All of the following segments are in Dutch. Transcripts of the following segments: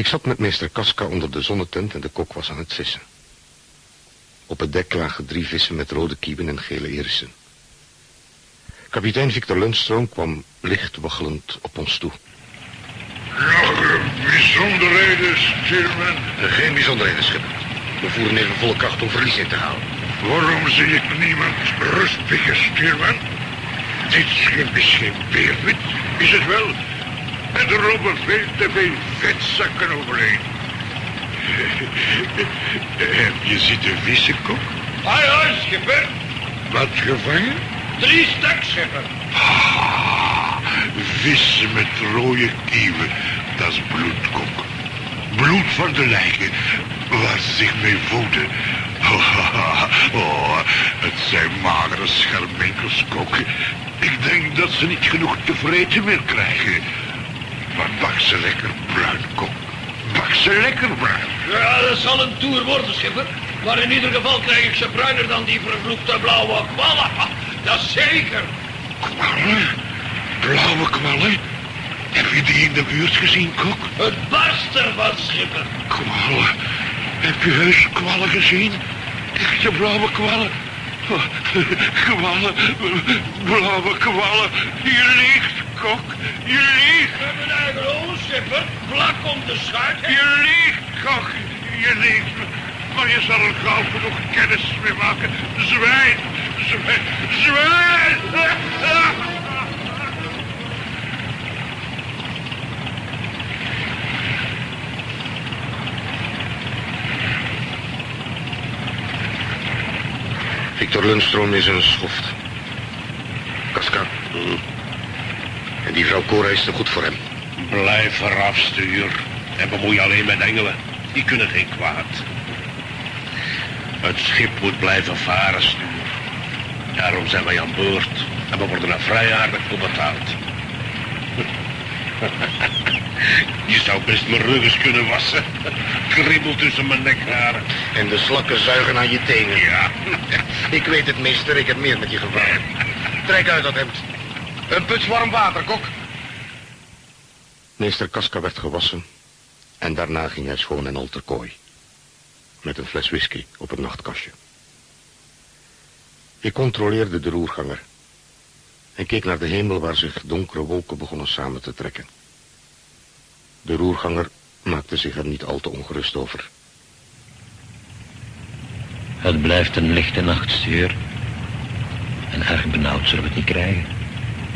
Ik zat met meester Kaska onder de zonnetent en de kok was aan het vissen. Op het dek lagen drie vissen met rode kieven en gele irissen. Kapitein Victor Lundstrom kwam licht waggelend op ons toe. Nog bijzonderheden, stuurman? Geen bijzonderheden, schipper. We voeren even volle kracht om verlies in te halen. Waarom zie ik niemand rust pikken, stuurman? Dit schip is geen beerwit, is het wel? En er robben veel te veel vetzakken overheen. Heb je zitten vissen, kok? Hoi, hoi, schipper. Wat gevangen? Drie stuk, schipper. Ah, vissen met rode kieven, dat is bloedkok. Bloed van de lijken, waar ze zich mee voeden. Oh, het zijn magere scharminkels, kok. Ik denk dat ze niet genoeg te vreten meer krijgen. Maar bak ze lekker bruin, kok. Bak ze lekker bruin. Ja, dat zal een toer worden, schipper. Maar in ieder geval krijg ik ze bruiner dan die vervloekte blauwe kwallen. Dat zeker. Kwallen? Blauwe kwallen? Heb je die in de buurt gezien, kok? Het barst ervan, schipper. Kwallen? Heb je heus kwallen gezien? Echte blauwe kwallen? Kwallen, blauwe kwallen. Je liegt, kok. Je liegt. We hebben eigen ogen, schipper. Vlak om de schuit. Je liegt, kok. Je liegt. Maar je zal er gauw genoeg kennis mee maken. Zwijn. Zwijn. Zwijn. Victor Lundstrom is een schoft. Kaska. En die vrouw Cora is te goed voor hem. Blijf eraf, stuur. En bemoei alleen met engelen. Die kunnen geen kwaad. Het schip moet blijven varen, stuur. Daarom zijn wij aan boord. En we worden er vrij aardig voor betaald. Je zou best mijn rug eens kunnen wassen. Kribbel tussen mijn nekharen. En de slakken zuigen aan je tenen. Ja. Ik weet het, meester. Ik heb meer met je gevraagd. Trek uit dat hemd. Een put warm water, kok. Meester Kaska werd gewassen. En daarna ging hij schoon en al ter kooi. Met een fles whisky op het nachtkastje. Ik controleerde de roerganger. En keek naar de hemel waar zich donkere wolken begonnen samen te trekken. De roerganger maakte zich er niet al te ongerust over. Het blijft een lichte nachtstuur. En erg benauwd zullen we het niet krijgen.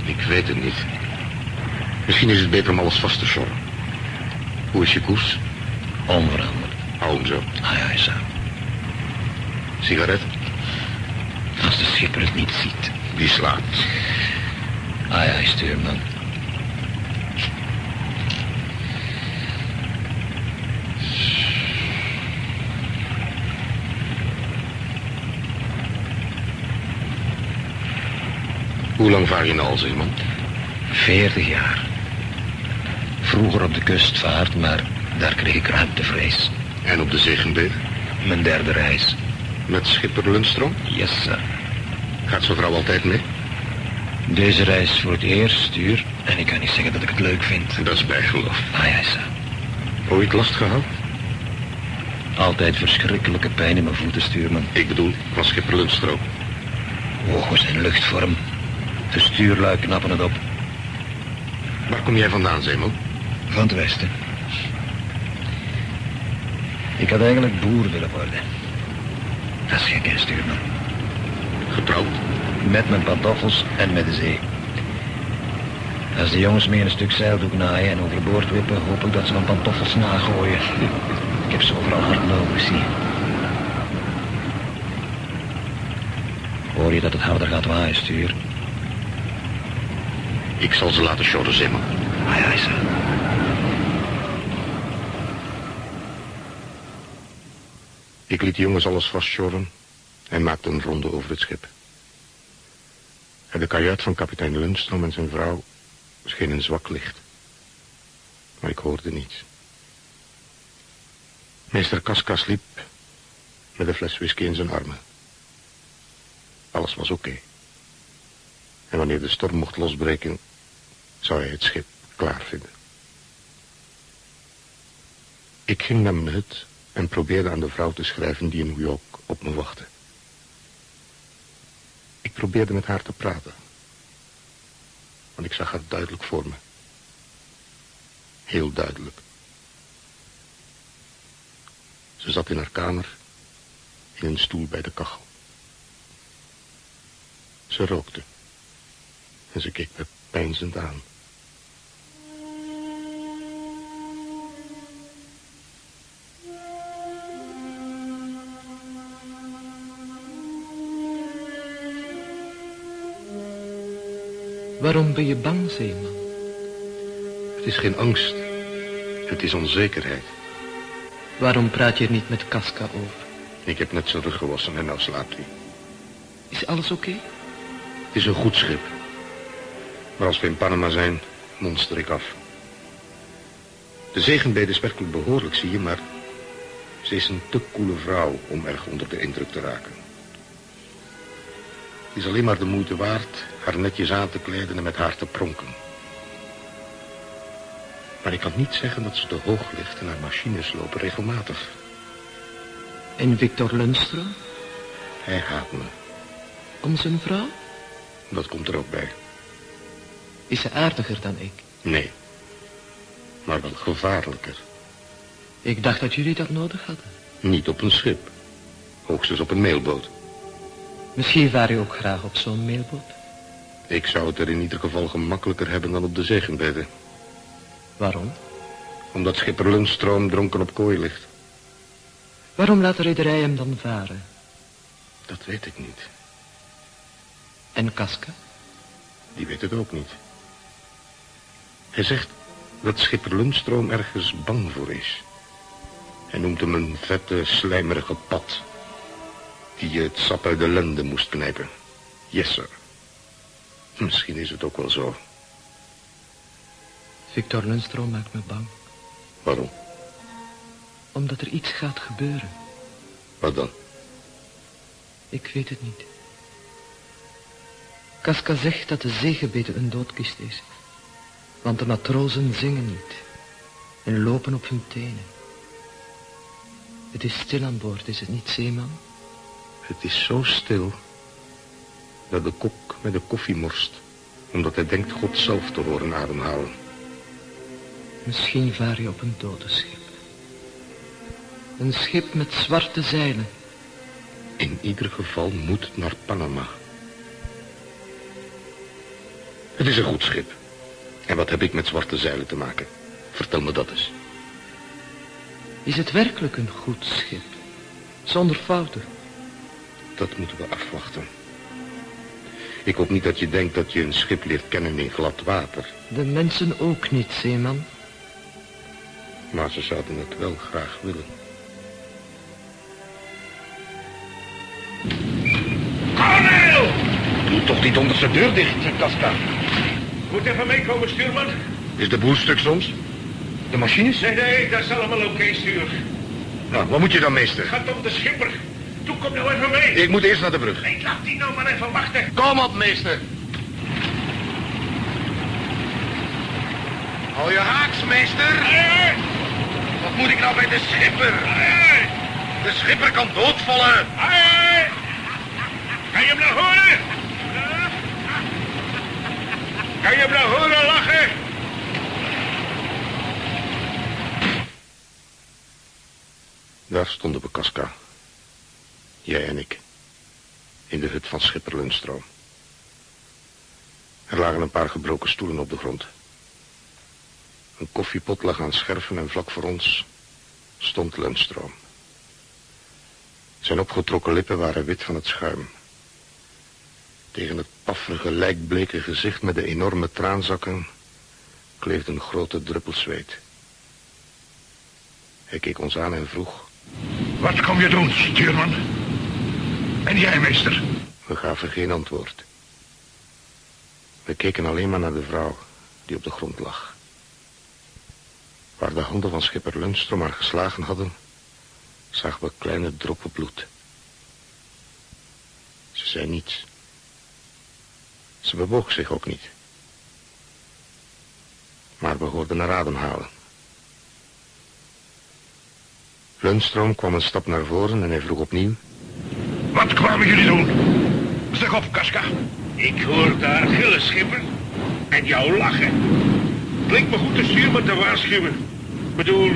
Ik weet het niet. Misschien is het beter om alles vast te sjorren. Hoe is je koers? Onveranderd. Hou hem zo. Ah ja. Sigaret? Als de schipper het niet ziet. Die slaapt. Ah ja, stuurman. Hoe lang vaar je nou al, Zeeman? Veertig jaar. Vroeger op de kustvaart, maar daar kreeg ik ruimtevrees. En op de Zegenbeek? Mijn derde reis. Met schipper Lundstrom? Yes, sir. Gaat zijn vrouw altijd mee? Deze reis voor het eerst, stuur. En ik kan niet zeggen dat ik het leuk vind. Dat is bijgeloof. Ah ja, sir. Ooit last gehad? Altijd verschrikkelijke pijn in mijn voeten, stuurman. Ik bedoel, van schipper Lundstrom. Ogen zijn luchtvorm. De stuurlui knappen het op. Waar kom jij vandaan, Zeeman? Van het westen. Ik had eigenlijk boer willen worden. Dat is gek, stuurman. Getrouwd? Met mijn pantoffels en met de zee. Als de jongens mee een stuk zeildoek naaien en overboord wippen... hoop ik dat ze mijn pantoffels nagooien. ik heb ze overal hard nodig, zie. Hoor je dat het harder gaat waaien, stuur? Ik zal ze laten sjorren, Zeeman. Ai, ai, sir. Ik liet de jongens alles vastsjorren en maakte een ronde over het schip. En de kajuit van kapitein Lundstrom en zijn vrouw scheen een zwak licht. Maar ik hoorde niets. Meester Kaska sliep met een fles whisky in zijn armen. Alles was oké. En wanneer de storm mocht losbreken, zou hij het schip klaar vinden. Ik ging naar mijn hut en probeerde aan de vrouw te schrijven die in New York op me wachtte. Ik probeerde met haar te praten. Want ik zag haar duidelijk voor me. Heel duidelijk. Ze zat in haar kamer, in een stoel bij de kachel. Ze rookte. En ze keek me peinzend aan. Waarom ben je bang, zeeman? Het is geen angst. Het is onzekerheid. Waarom praat je er niet met Casca over? Ik heb net zijn rug gewassen en nou slaapt hij. Is alles oké? Het is een goed schip. Maar als we in Panama zijn, monster ik af. De zegenbede is werkelijk behoorlijk, zie je, maar... ze is een te koele vrouw om erg onder de indruk te raken. Is alleen maar de moeite waard haar netjes aan te kleden en met haar te pronken. Maar ik kan niet zeggen dat ze te hoog ligt en haar machines lopen regelmatig. En Victor Lundström? Hij haat me. Om zijn vrouw? Dat komt er ook bij. Is ze aardiger dan ik? Nee. Maar wel gevaarlijker. Ik dacht dat jullie dat nodig hadden. Niet op een schip. Hoogstens op een mailboot. Misschien vaar je ook graag op zo'n mailboot. Ik zou het er in ieder geval gemakkelijker hebben dan op de zegenbedden. Waarom? Omdat schipper Lundstroom dronken op kooi ligt. Waarom laat de rederij hem dan varen? Dat weet ik niet. En Casca? Die weet het ook niet. Hij zegt dat schipper Lundstroom ergens bang voor is. Hij noemt hem een vette, slijmerige pad. Die je het sap uit de lende moest knijpen. Yes, sir. Misschien is het ook wel zo. Victor Lundström maakt me bang. Waarom? Omdat er iets gaat gebeuren. Wat dan? Ik weet het niet. Casca zegt dat de zeegebieden een doodkist is. Want de matrozen zingen niet. En lopen op hun tenen. Het is stil aan boord, is het niet, zeeman? Het is zo stil dat de kok met de koffie morst. Omdat hij denkt God zelf te horen ademhalen. Misschien vaar je op een dodenschip. Een schip met zwarte zeilen. In ieder geval moet het naar Panama. Het is een goed schip. En wat heb ik met zwarte zeilen te maken? Vertel me dat eens. Is het werkelijk een goed schip? Zonder fouten? Dat moeten we afwachten. Ik hoop niet dat je denkt dat je een schip leert kennen in glad water. De mensen ook niet, zeeman. Maar ze zouden het wel graag willen. Cornel! Doe toch niet onder zijn deur dicht, Casca. Moet even meekomen, stuurman. Is de boel stuk soms? De machines? Nee, nee, dat is allemaal oké, stuur. Nou, wat moet je dan, meester? Het gaat om de schipper. Toe, kom nou even mee. Ik moet eerst naar de brug. Nee, laat die nou maar even wachten. Kom op, meester. Hou je haaks, meester. Hey, Wat moet ik nou bij de schipper? hey, De schipper kan doodvallen. hey. Kan je hem nou horen? Kan je hem nou horen lachen? Daar stonden we, Casca. Jij en ik. In de hut van schipper Lundstroom. Er lagen een paar gebroken stoelen op de grond. Een koffiepot lag aan scherven en vlak voor ons stond Lundstroom. Zijn opgetrokken lippen waren wit van het schuim. Tegen het pafferige, lijkbleke gezicht met de enorme traanzakken kleefde een grote druppel zweet. Hij keek ons aan en vroeg... Wat kom je doen, stuurman? En jij, meester? We gaven geen antwoord. We keken alleen maar naar de vrouw die op de grond lag. Waar de handen van schipper Lundstrom haar geslagen hadden, zagen we kleine droppen bloed. Ze zei niets. Ze bewoog zich ook niet. Maar we hoorden haar ademhalen. Lundstrom kwam een stap naar voren en hij vroeg opnieuw. Wat kwamen jullie doen? Zeg op, Kaska. Ik hoor daar gillen, schipper. En jou lachen. Klinkt me goed de stuurman te waarschuwen. Ik bedoel,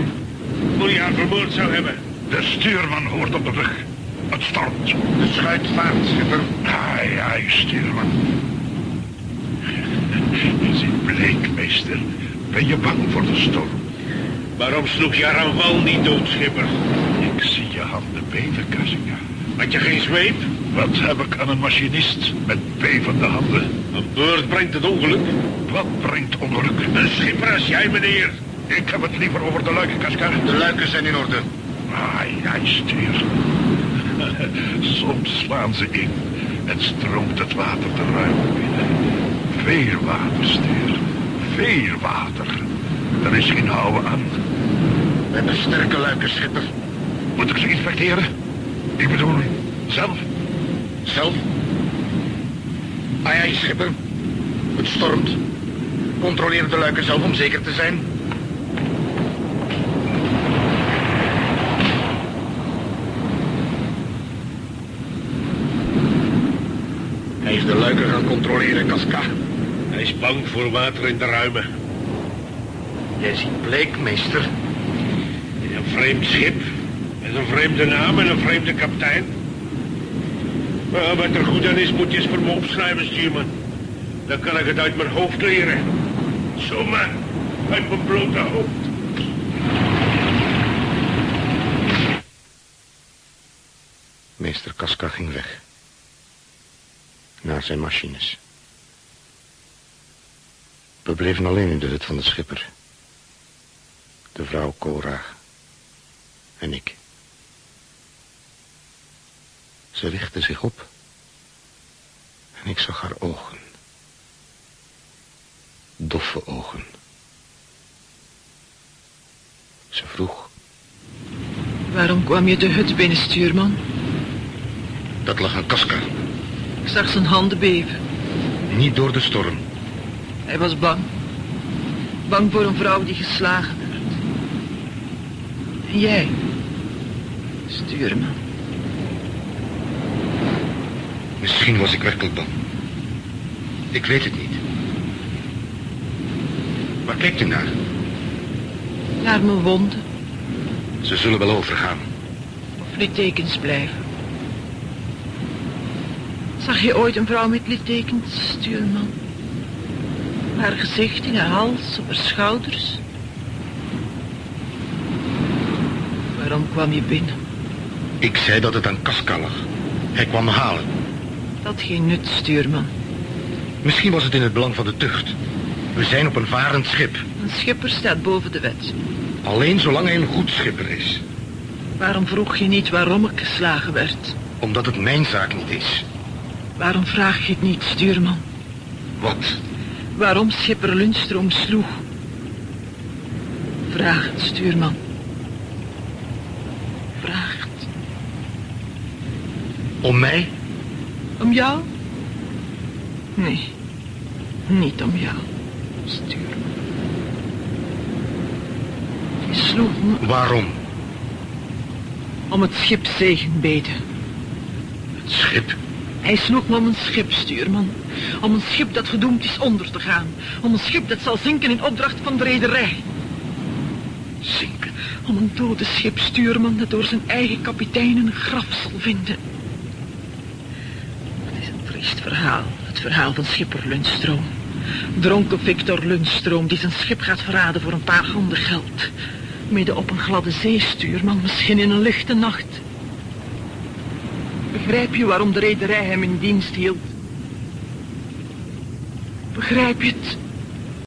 hoe je haar vermoord zou hebben. De stuurman hoort op de rug. Het stormt. De schuit vaart, schipper. Ai, ai, stuurman. Je ziet bleek, meester. Ben je bang voor de storm? Waarom sloeg je haar aanval niet dood, schipper? Ik zie je handen beven, Kaska. Had je geen zweep? Wat heb ik aan een machinist met bevende handen? Een beurt brengt het ongeluk. Wat brengt ongeluk? Een schipper als jij, meneer. Ik heb het liever over de luiken, Kaska. De luiken zijn in orde. Ai, ai, stuur. Soms slaan ze in en stroomt het water de ruimte binnen. Veel water, stuur. Veel water. Er is geen houden aan. We hebben sterke luiken, schipper. Moet ik ze inspecteren? Ik bedoel, zelf? Zelf? Ai, ai, schipper. Het stormt. Controleer de luiken zelf om zeker te zijn. Hij is de luiken gaan controleren, Casca. Hij is bang voor water in de ruimen. Jij ziet bleek, meester. In een vreemd schip. Met een vreemde naam en een vreemde kapitein. Maar wat er goed aan is, moet je eens voor me opschrijven, stuurman. Dan kan ik het uit mijn hoofd leren. Zomaar, uit mijn blote hoofd. Meester Casca ging weg. Naar zijn machines. We bleven alleen in de hut van de schipper. De vrouw Cora. En ik. Ze richtte zich op. En ik zag haar ogen. Doffe ogen. Ze vroeg. Waarom kwam je de hut binnen, stuurman? Dat lag aan Casca. Ik zag zijn handen beven. Niet door de storm. Hij was bang. Bang voor een vrouw die geslagen werd. En jij, stuurman. Misschien was ik werkelijk bang. Ik weet het niet. Waar kijkt u naar? Naar mijn wonden. Ze zullen wel overgaan. Of littekens blijven. Zag je ooit een vrouw met littekens, stuurman? Haar gezicht in haar hals, op haar schouders. Waarom kwam je binnen? Ik zei dat het aan Casca lag. Hij kwam me halen. Dat geen nut, stuurman. Misschien was het in het belang van de tucht. We zijn op een varend schip. Een schipper staat boven de wet. Alleen zolang hij een goed schipper is. Waarom vroeg je niet waarom ik geslagen werd? Omdat het mijn zaak niet is. Waarom vraag je het niet, stuurman? Wat? Waarom schipper Lundstrom sloeg? Vraag het, stuurman. Vraag het. Om mij? Om jou? Nee, niet om jou, stuurman. Hij sloeg me Waarom? om het schip zegenbeden. Het schip? Hij sloeg me om een schip, stuurman. Om een schip dat gedoemd is onder te gaan. Om een schip dat zal zinken in opdracht van de rederij. Zinken. Om een dode schip, stuurman, dat door zijn eigen kapitein een graf zal vinden. Het is een triest Het verhaal van schipper Lundstroom. Dronken Victor Lundstroom die zijn schip gaat verraden voor een paar handen geld. Midden op een gladde zee, stuurman, misschien in een lichte nacht. Begrijp je waarom de rederij hem in dienst hield? Begrijp je het?